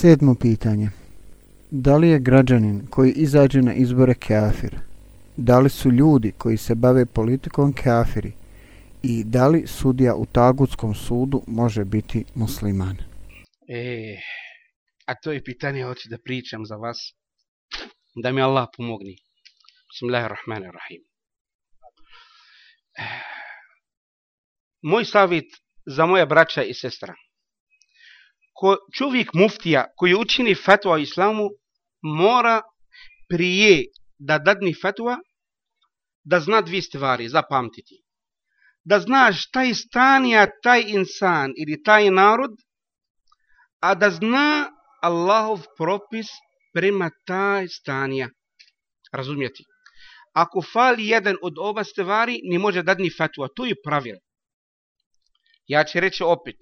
Sedmo pitanje. Da li je građanin koji izađe na izbore kafir? Da li su ljudi koji se bave politikom kafiri? I da li sudija u Tagutskom sudu može biti musliman? E, a to je pitanje hoću da pričam za vas. Da mi Allah pomogni. Bismillahirrahmanirrahim. E, moj savjet za moje braća i sestra. Ko čovjek muftija koji učini fatva o islamu mora prije da dadni fatva da zna dvije stvari, zapamtiti. Da zna šta je stanija taj insan ili taj narod, a da zna Allahov propis prema taj stanija. Razumjeti? Ako fali jedan od oba stvari, ne može dadni fatva. To je pravilo. Ja ću reći opet.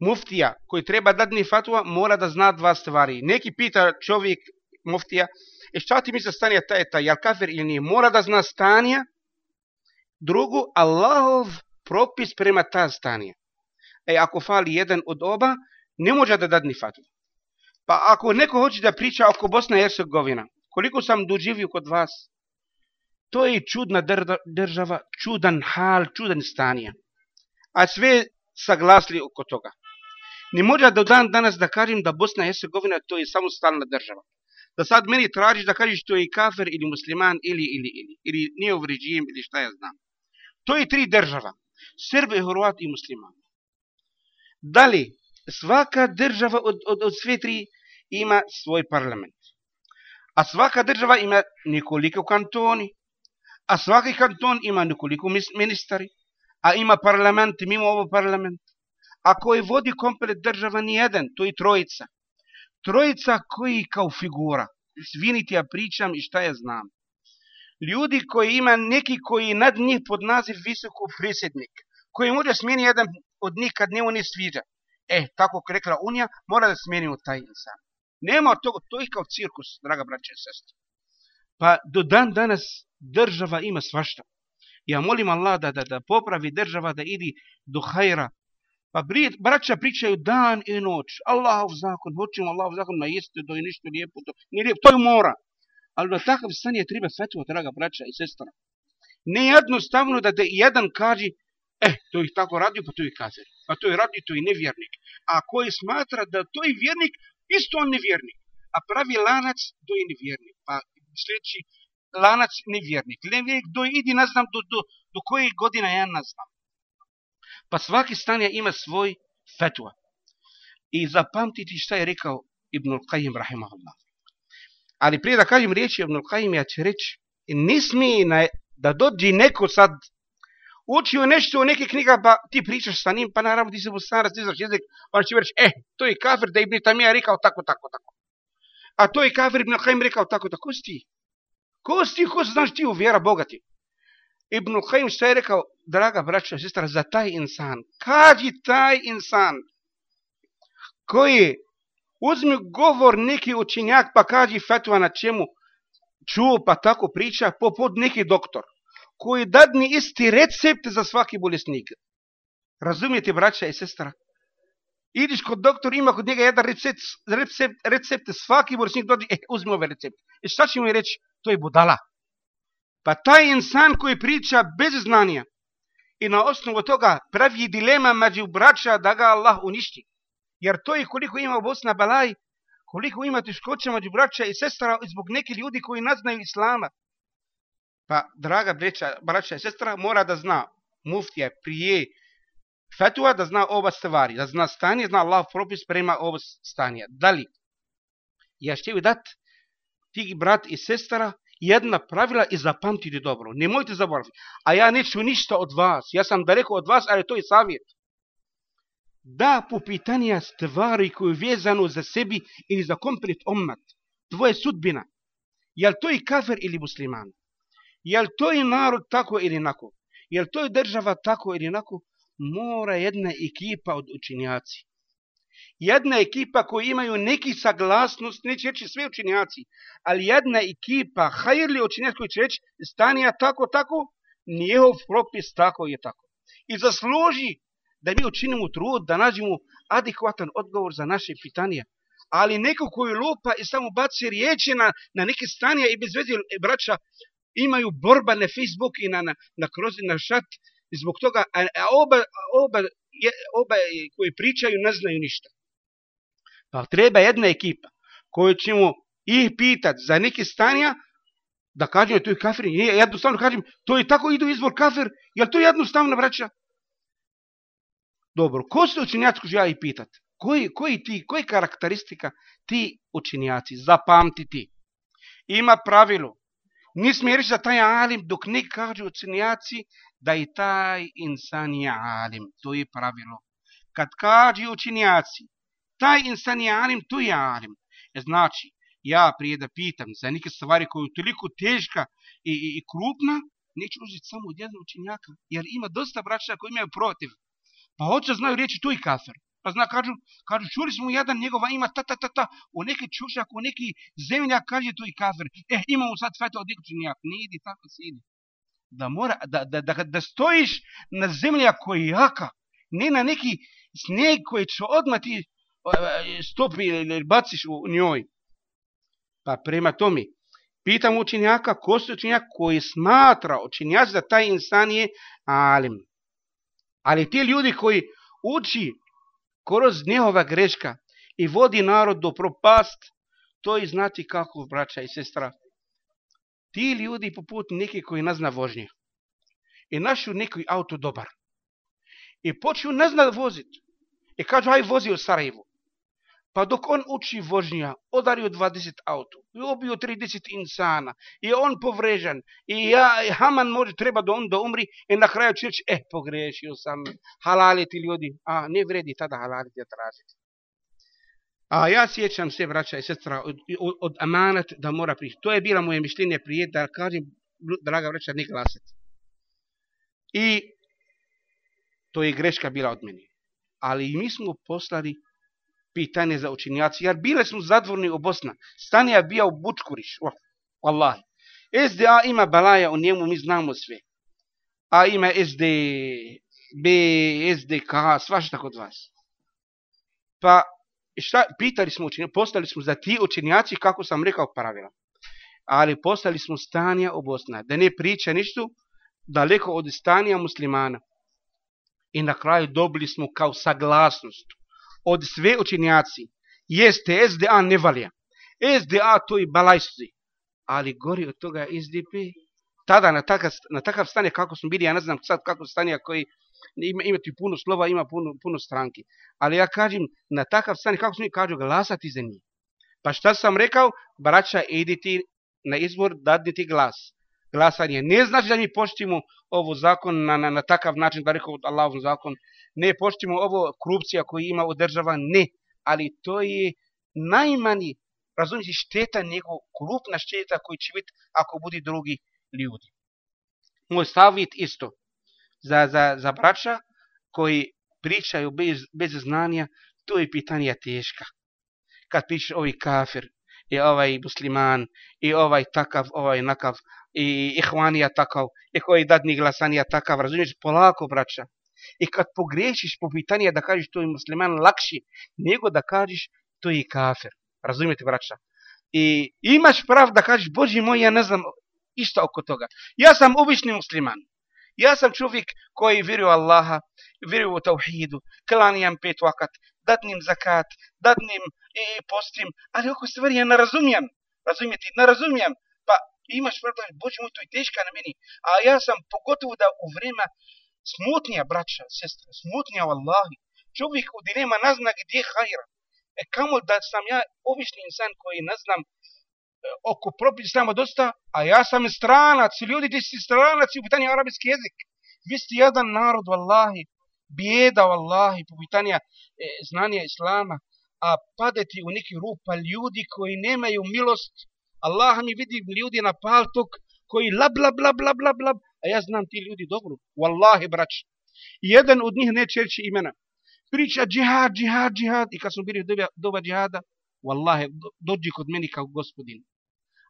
Muftija koji treba dadni fatwa mora da zna dva stvari. Neki pita čovjek muftija, e šta ti misle stanija ta je ta, jel kafir ili nije? Mora da zna stanija. Drugo, Allahov propis prema ta stanija. E ako fali jedan od oba, ne može da dadni fatwa. Pa ako neko hoće da priča oko Bosna i Hercegovina, koliko sam doživio kod vas, to je čudna država, čudan hal, čudan stanija a sve saglasli oko toga. Ni mora do dan danas da kažem da Bosna i Hercegovina to je samostalna država. Da sad meni tražiš da kažeš to je kafir ili musliman ili ili ili ili nije u režim ili šta ja znam. To je tri država. Srbe, Hrvati i muslimani. Da li svaka država od, od, od sve tri ima svoj parlament? A svaka država ima nekoliko kantoni. A svaki kanton ima nekoliko ministari a ima parlament mimo ovo parlament. A koji vodi komplet država ni jedan, to je trojica. Trojica koji kao figura. Sviniti ja pričam i šta ja znam. Ljudi koji ima neki koji nad njih pod naziv visoko prisjednik, koji može smijeni jedan od njih kad njemu ne sviđa. E, tako rekla Unija, mora da smijeni u taj insan. Nema toga, to je kao cirkus, draga braće i sestre. Pa do dan danas država ima svašta. Ja molim Allah da, da, da popravi država da idi do hajra. Pa braća pričaju dan i noć. Allahov zakon, hoćemo Allahov zakon, ma jeste to i ništa lijepo. To, nije lijepo, to je mora. Ali na takav stan je treba fetva, draga braća i sestra. Ne jednostavno da te jedan kaže, eh, to je tako radio, pa, pa to je kazer. Pa to je radio, to je nevjernik. A koji smatra da to je vjernik, isto on nevjernik. A pravi lanac, to je nevjernik. Pa sljedeći, lanac nevjernik. Nevjernik do idi, ne znam, do, do, do koje godina ja ne znam. Pa svaki stanja ima svoj fetua. I zapamtiti šta je rekao Ibn Al-Qayyim, rahimahullah. Ali prije da kažem riječi Ibn Al-Qayyim, ja ću reći, ne smije na, da dođi neko sad učio nešto u neke knjiga, pa ti pričaš sa njim, pa naravno ti se bosanac, ti znaš jezik, pa će reći, eh, to je kafir da Ibn Tamija rekao tako, tako, tako. A to je kafir Ibn Al-Qayyim rekao tako, tako si ti. Ko si ti, ko znaš ti u vjera bogati? Ibn Qayyim šta je rekao, draga braća i sestra, za taj insan. Kaži taj insan koji uzmi govor neki učinjak pa kaži fetva na čemu čuo pa tako priča poput neki doktor koji dadni isti recept za svaki bolesnik. Razumijete braća i sestra? Idiš kod doktor, ima kod njega jedan recept, recept, recept svaki bolesnik dođe, eh, uzmi ovaj recept. I šta će mu reći? To je budala. Pa taj insan koji priča bez znanja i na osnovu toga pravi dilema među braća da ga Allah uništi. Jer to je koliko ima u Bosna Balaj, koliko ima tiškoća među braća i sestra zbog neki ljudi koji ne znaju Islama. Pa, draga breća, braća i sestra, mora da zna muftija prije fetua da zna oba stvari, da zna stanje, zna Allah propis prema oba stanja. Da li? Ja što dat ti brat i sestra jedna pravila i zapamtite dobro. Nemojte zaboraviti. A ja neću ništa od vas. Ja sam daleko od vas, ali to je savjet. Da po pitanja stvari koje je vezano za sebi ili za komplet omat, tvoje sudbina, je to i kafir ili musliman? Je to je narod tako ili nako? Je to je država tako ili nako? mora jedna ekipa od učinjaci. Jedna ekipa koji imaju neki saglasnost, neće reći sve učinjaci, ali jedna ekipa, hajirli učinjaci koji će reći, stanija tako, tako, njehov propis tako je tako. I zasluži da mi učinimo trud, da nađemo adekvatan odgovor za naše pitanje. ali neko koji lupa i samo baci riječi na, na neke stanja i bez veze e, braća imaju borba na Facebook i na, na, na kroz na šat zbog toga a, a oba, oba, je, oba koji pričaju ne znaju ništa. Pa treba jedna ekipa koju ćemo ih pitat za neke stanja da kažem to je kafir. Je, jednostavno kažem to je tako idu izvor kafir. Je to jednostavno vraća? Dobro, ko se učenjaci koji ja i pitat? Koji, koji ti, koji karakteristika ti učinjaci Zapamtiti. Ima pravilo. Ni smiješ za taj alim dok ne kaže učinjaci da i taj insan je alim. To je pravilo. Kad kaže učinjaci, taj insan je alim, to je alim. E znači, ja prije da pitam za neke stvari koje je toliko teška i, i, i krupna, neću uzeti samo od jednog učenjaka, jer ima dosta braća koji imaju protiv. Pa hoće znaju reći tu i kafir. Pa zna, kažu, kažu, čuli smo jedan njegova ima ta, ta, ta, ta, u neki čušak, u neki zemljak, kaže to i kafir. Eh, imamo sad feta od učenjaka. Ne idi, tako se. Da, mora, da, da, da, da stojiš na zemlja koji je jaka, ne na neki snijeg koji će odmah ti e, stopi ili baciš u njoj. Pa prema tome, pitam učenjaka, ko su učenjak koji smatra učenjac da taj insan je alim. Ali ti ljudi koji uči kroz njehova greška i vodi narod do propast, to i znati kako, braća i sestra. Ti ljudi poput neki koji ne zna vožnje. I našu neki auto dobar. I počnu ne zna vozit. I kažu aj vozi u Sarajevo. Pa dok on uči vožnja, odario 20 auto, i obio 30 insana, i on povrežan, i ja, i Haman može, treba da on da umri, i na kraju će reći, eh, pogrešio sam, halaliti ljudi, a ne vredi tada halaliti, da tražiti. A ja sjećam se, braća i sestra, od, od, od amanat da mora prići. To je bila moje mišljenje prije, da kažem, draga braća, ne glasati. I to je greška bila od meni. Ali mi smo poslali pitanje za učinjaci, jer bile smo zadvorni u Bosna. Stanija bija u Bučkuriš, oh, Allah. SDA ima balaja u njemu, mi znamo sve. A ima SDB, SDK, svašta kod vas. Pa, I šta, pitali smo učinjaci, postali smo za ti učinjaci, kako sam rekao pravila. Ali postali smo stanja u Bosna, da ne priča ništa daleko od stanja muslimana. I na kraju dobili smo kao saglasnost od sve učenjaci jeste SDA nevalija. SDA to i balajstvi. Ali gori od toga SDP. Tada na takav, na takav stanje kako smo bili, ja ne znam sad kako stanje koji ima, ima ti puno slova, ima puno, puno stranki. Ali ja kažem, na takav stanje kako smo mi kažu glasati za njih. Pa šta sam rekao? Braća, idite na izbor, dadnite glas. Glasanje ne znači da mi poštimo ovo zakon na, na, na takav način, da rekao Allahov zakon, ne poštimo ovo korupcija koji ima u država, ne, ali to je najmanji, razumijete, šteta nego krupna šteta koji će biti ako budi drugi ljudi. Moj savjet isto, za, za, za braća koji pričaju bez, bez znanja, to je pitanje teška. Kad piše ovaj kafir, i ovaj musliman, i ovaj takav, ovaj nakav, i ihvanija takav, i koji dadni glasanija takav, razumiješ, polako braća, I kad pogrešiš po pitanju da kažeš to je musliman lakši, nego da kažeš to je kafir. Razumijete, braća? I imaš prav da kažeš, Boži moj, ja ne znam isto oko toga. Ja sam obični musliman. Ja sam čovjek koji vjeruje Allaha, vjeruje u tauhidu, klanijam pet vakat, datnim zakat, datnim i postim, ali oko stvari ja ne razumijem. Razumijete? Ne razumijem. Pa imaš problem, bože moj, to je teška na meni. A ja sam pogotovo da u vrema smutnija braća, sestra, smutnija vallahi. Čovjek u dilema ne zna gdje hajra. E kamo da sam ja obični insan koji ne znam oko propisa samo dosta, a ja sam stranac, ljudi ti si stranac u pitanju arabijski jezik. Vi ste jedan narod, vallahi, bijeda, vallahi, po pitanju e, znanja islama, a padeti u neki rupa ljudi koji nemaju milost. Allah mi vidi ljudi na paltok koji lab, lab, lab, lab, lab, lab, A ja znam ti ljudi dobro. Wallahi, brać. Jedan od njih neće reći imena. Priča džihad, džihad, džihad. I kad smo bili doba, doba džihada, Wallahi, dođi kod meni kao gospodin.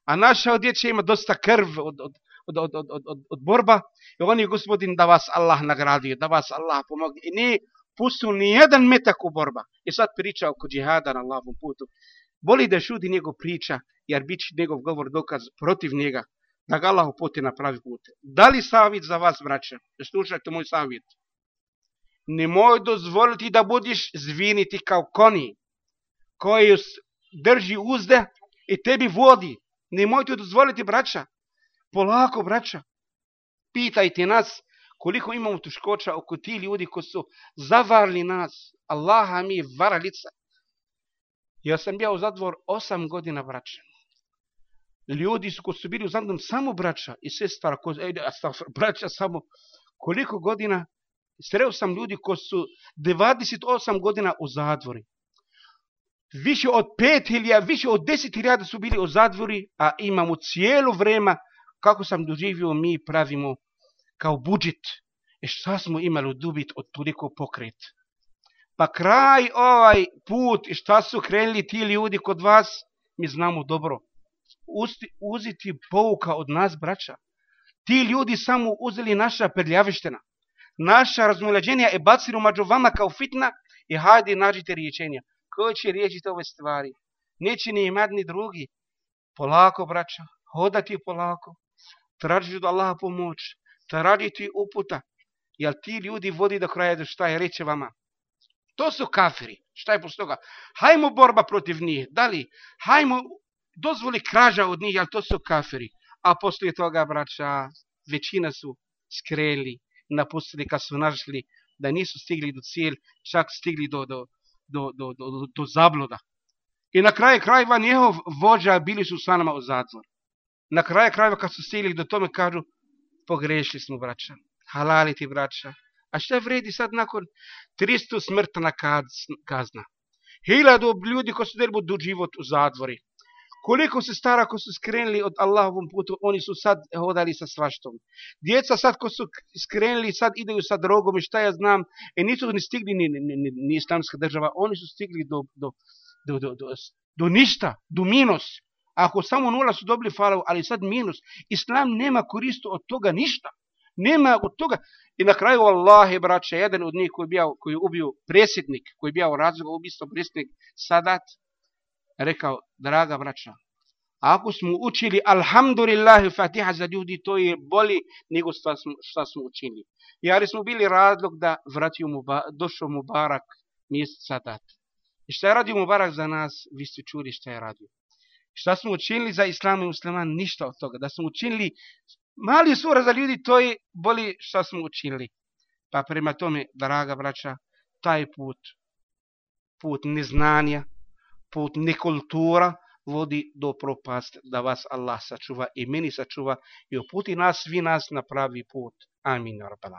A naša odjeća ima dosta krv od, od, od, od, od, od, od, od borba. I oni, gospodin da vas Allah nagradio, da vas Allah pomogne. I nije pustio ni jedan metak u borba. I sad priča oko džihada na Allahovom putu. Boli da šudi njegov priča, jer bit će njegov govor dokaz protiv njega, da ga Allah uputi na pravi put. Da li savjet za vas, braće? Slušajte moj savjet. Nemoj dozvoliti da budiš zviniti kao koni, koji drži uzde i tebi vodi. Nemojte dozvoliti, braća. Polako, braća. Pitajte nas koliko imamo tuškoća oko ti ljudi koji su zavarli nas. Allaha mi varalica. Ja sam bio u zadvor osam godina braća. Ljudi su koji su bili u zadvom samo braća i sestara, ko, ej, braća samo koliko godina sreo sam ljudi koji su 28 godina u zadvori. Više od 5 više od 10 su bili u zadvori, a imamo cijelo vrema, kako sam doživio, mi pravimo kao budžet. E šta smo imali dubit od toliko pokret? Pa kraj ovaj put, e, šta su krenuli ti ljudi kod vas, mi znamo dobro. Usti, uziti pouka od nas, braća. Ti ljudi samo uzeli naša perljavištena, Naša razmulađenja i e, bacili mađu vama kao fitna i hajde nađite riječenja. Ko će riješiti ove stvari? Neće ni imati ni drugi. Polako, braća, hodati polako. Tražiti od Allaha pomoć. Tražiti uputa. Jel ti ljudi vodi do kraja do šta je reće vama? To su kafiri. Šta je posle toga? Hajmo borba protiv njih. Da li? Hajmo dozvoli kraža od njih, jel to su kafiri. A posle toga, braća, većina su skreli, napustili kad su našli da nisu stigli do cijel, čak stigli do, do, do, do, do, do, do zabloda. I na kraju krajeva njehov vođa bili su sa nama u zatvor. Na kraju krajeva kad su stigli do tome kažu pogrešili smo braća, halaliti braća. A šta vredi sad nakon 300 smrtna kazna? Hiljadu ljudi ko su delili do život u zatvori. Koliko se stara ko su skrenuli od Allahovom putu, oni su sad hodali sa svaštom. Djeca sad ko su skrenuli, sad idaju sa drogom i šta ja znam, e nisu ni stigli ni, ni, ni, ni islamska država, oni su stigli do, do, do, do, do, do ništa, do minus. Ako samo nula su dobili falavu, ali sad minus. Islam nema koristu od toga ništa. Nema od toga. I na kraju Allahi, braće, jedan od njih koji je, bio, koji je ubio presjednik, koji je bio u razlogu ubistva presjednik Sadat, rekao, draga braća, ako smo učili alhamdulillah fatiha za ljudi, to je boli nego što smo, šta smo učili. Jer smo bili razlog da vratio mu, došao mu barak mjesec sadat. I šta je radio mu barak za nas, vi ste čuli šta je radio. Šta smo učinili za islam i musliman, ništa od toga. Da smo učinili mali sura za ljudi, to je boli šta smo učinili. Pa prema tome, draga braća, taj put, put neznanja, put nekultura vodi do propast da vas Allah sačuva i meni sačuva i uputi nas svi nas na pravi put. Amin. Rabbal